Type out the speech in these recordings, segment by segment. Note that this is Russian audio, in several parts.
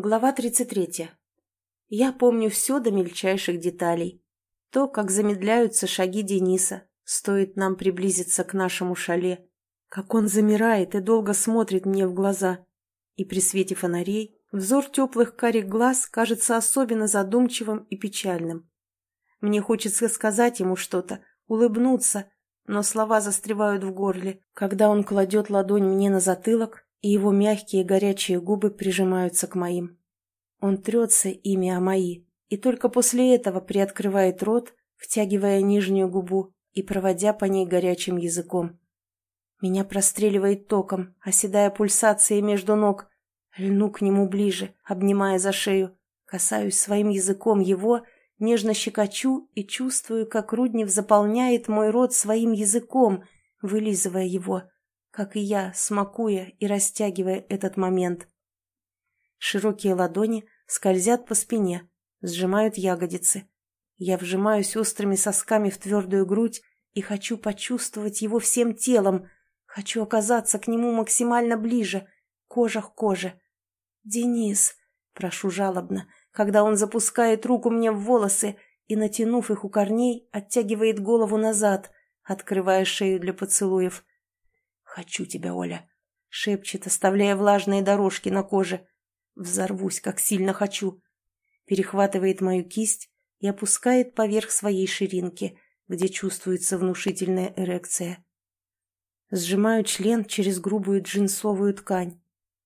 Глава 33. Я помню все до мельчайших деталей. То, как замедляются шаги Дениса, стоит нам приблизиться к нашему шале, как он замирает и долго смотрит мне в глаза. И при свете фонарей взор теплых карих глаз кажется особенно задумчивым и печальным. Мне хочется сказать ему что-то, улыбнуться, но слова застревают в горле, когда он кладет ладонь мне на затылок и его мягкие горячие губы прижимаются к моим. Он трется ими о мои, и только после этого приоткрывает рот, втягивая нижнюю губу и проводя по ней горячим языком. Меня простреливает током, оседая пульсацией между ног. Льну к нему ближе, обнимая за шею, касаюсь своим языком его, нежно щекочу и чувствую, как Руднев заполняет мой рот своим языком, вылизывая его — как и я, смакуя и растягивая этот момент. Широкие ладони скользят по спине, сжимают ягодицы. Я вжимаюсь острыми сосками в твердую грудь и хочу почувствовать его всем телом, хочу оказаться к нему максимально ближе, кожа к коже. «Денис!» — прошу жалобно, когда он запускает руку мне в волосы и, натянув их у корней, оттягивает голову назад, открывая шею для поцелуев. «Хочу тебя, Оля!» — шепчет, оставляя влажные дорожки на коже. «Взорвусь, как сильно хочу!» Перехватывает мою кисть и опускает поверх своей ширинки, где чувствуется внушительная эрекция. Сжимаю член через грубую джинсовую ткань.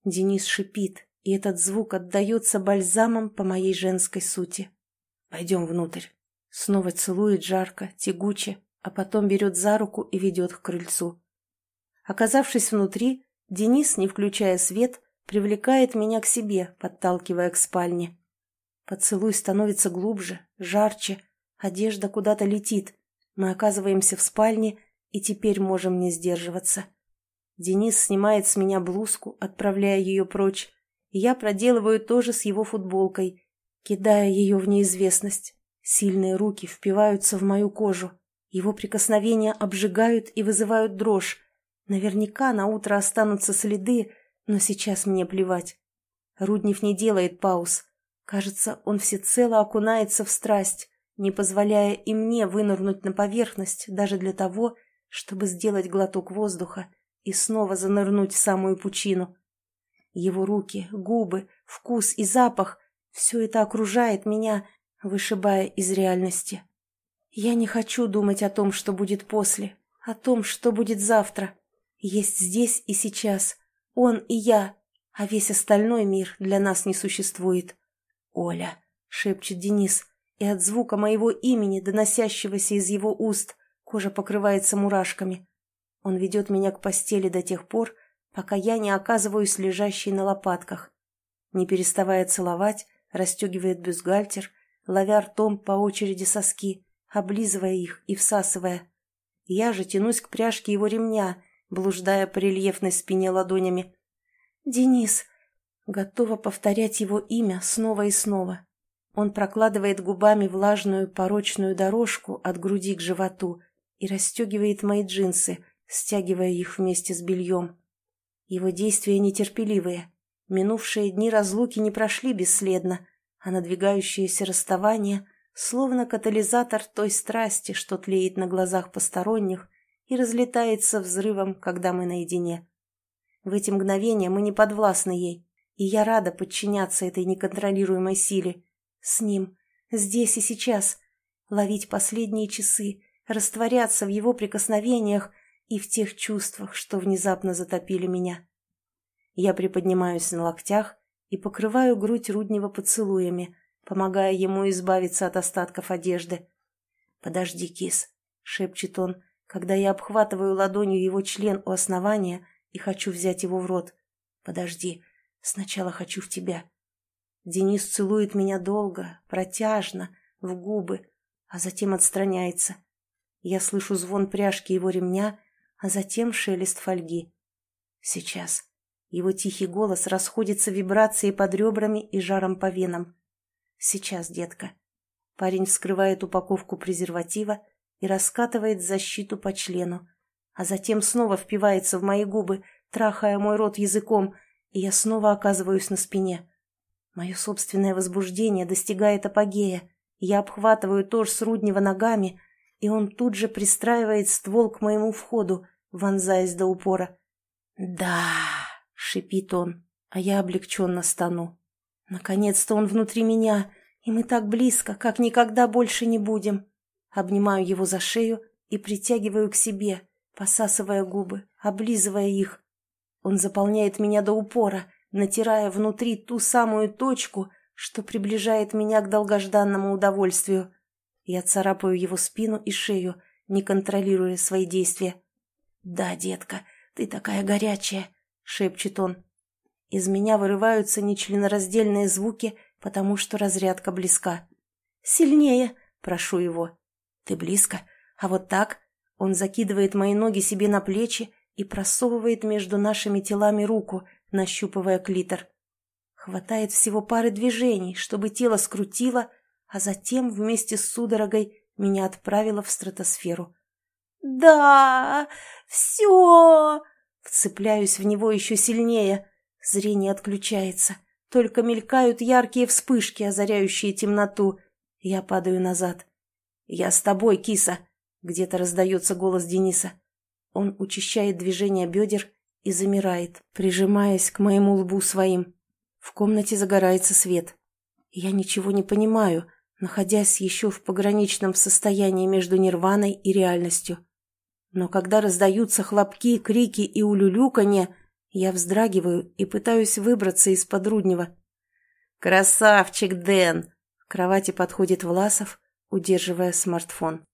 Денис шипит, и этот звук отдается бальзамом по моей женской сути. «Пойдем внутрь». Снова целует жарко, тягуче, а потом берет за руку и ведет к крыльцу. Оказавшись внутри, Денис, не включая свет, привлекает меня к себе, подталкивая к спальне. Поцелуй становится глубже, жарче, одежда куда-то летит. Мы оказываемся в спальне и теперь можем не сдерживаться. Денис снимает с меня блузку, отправляя ее прочь, я проделываю то же с его футболкой, кидая ее в неизвестность. Сильные руки впиваются в мою кожу. Его прикосновения обжигают и вызывают дрожь, Наверняка на утро останутся следы, но сейчас мне плевать. Руднев не делает пауз. Кажется, он всецело окунается в страсть, не позволяя и мне вынырнуть на поверхность даже для того, чтобы сделать глоток воздуха и снова занырнуть в самую пучину. Его руки, губы, вкус и запах — все это окружает меня, вышибая из реальности. Я не хочу думать о том, что будет после, о том, что будет завтра. Есть здесь и сейчас. Он и я, а весь остальной мир для нас не существует. «Оля», — шепчет Денис, и от звука моего имени, доносящегося из его уст, кожа покрывается мурашками. Он ведет меня к постели до тех пор, пока я не оказываюсь лежащей на лопатках. Не переставая целовать, расстегивает бюстгальтер, ловя ртом по очереди соски, облизывая их и всасывая. Я же тянусь к пряжке его ремня — блуждая по рельефной спине ладонями. «Денис!» Готова повторять его имя снова и снова. Он прокладывает губами влажную порочную дорожку от груди к животу и расстегивает мои джинсы, стягивая их вместе с бельем. Его действия нетерпеливые. Минувшие дни разлуки не прошли бесследно, а надвигающееся расставание словно катализатор той страсти, что тлеет на глазах посторонних и разлетается взрывом, когда мы наедине. В эти мгновения мы не подвластны ей, и я рада подчиняться этой неконтролируемой силе. С ним, здесь и сейчас, ловить последние часы, растворяться в его прикосновениях и в тех чувствах, что внезапно затопили меня. Я приподнимаюсь на локтях и покрываю грудь Руднева поцелуями, помогая ему избавиться от остатков одежды. «Подожди, кис», — шепчет он, когда я обхватываю ладонью его член у основания и хочу взять его в рот. Подожди, сначала хочу в тебя. Денис целует меня долго, протяжно, в губы, а затем отстраняется. Я слышу звон пряжки его ремня, а затем шелест фольги. Сейчас. Его тихий голос расходится вибрацией под ребрами и жаром по венам. Сейчас, детка. Парень вскрывает упаковку презерватива и раскатывает защиту по члену, а затем снова впивается в мои губы, трахая мой рот языком, и я снова оказываюсь на спине. Мое собственное возбуждение достигает апогея. Я обхватываю торс Руднева ногами, и он тут же пристраивает ствол к моему входу, вонзаясь до упора. «Да!» — шипит он, а я облегченно стану. Наконец-то он внутри меня, и мы так близко, как никогда больше не будем. Обнимаю его за шею и притягиваю к себе, посасывая губы, облизывая их. Он заполняет меня до упора, натирая внутри ту самую точку, что приближает меня к долгожданному удовольствию. Я царапаю его спину и шею, не контролируя свои действия. «Да, детка, ты такая горячая!» — шепчет он. Из меня вырываются нечленораздельные звуки, потому что разрядка близка. «Сильнее!» — прошу его. «Ты близко? А вот так?» Он закидывает мои ноги себе на плечи и просовывает между нашими телами руку, нащупывая клитор. Хватает всего пары движений, чтобы тело скрутило, а затем вместе с судорогой меня отправило в стратосферу. «Да, все!» Вцепляюсь в него еще сильнее. Зрение отключается. Только мелькают яркие вспышки, озаряющие темноту. Я падаю назад. «Я с тобой, киса!» Где-то раздается голос Дениса. Он учащает движение бедер и замирает, прижимаясь к моему лбу своим. В комнате загорается свет. Я ничего не понимаю, находясь еще в пограничном состоянии между нирваной и реальностью. Но когда раздаются хлопки, крики и улюлюканье, я вздрагиваю и пытаюсь выбраться из-под Руднева. «Красавчик, Дэн!» К кровати подходит Власов, удерживая смартфон.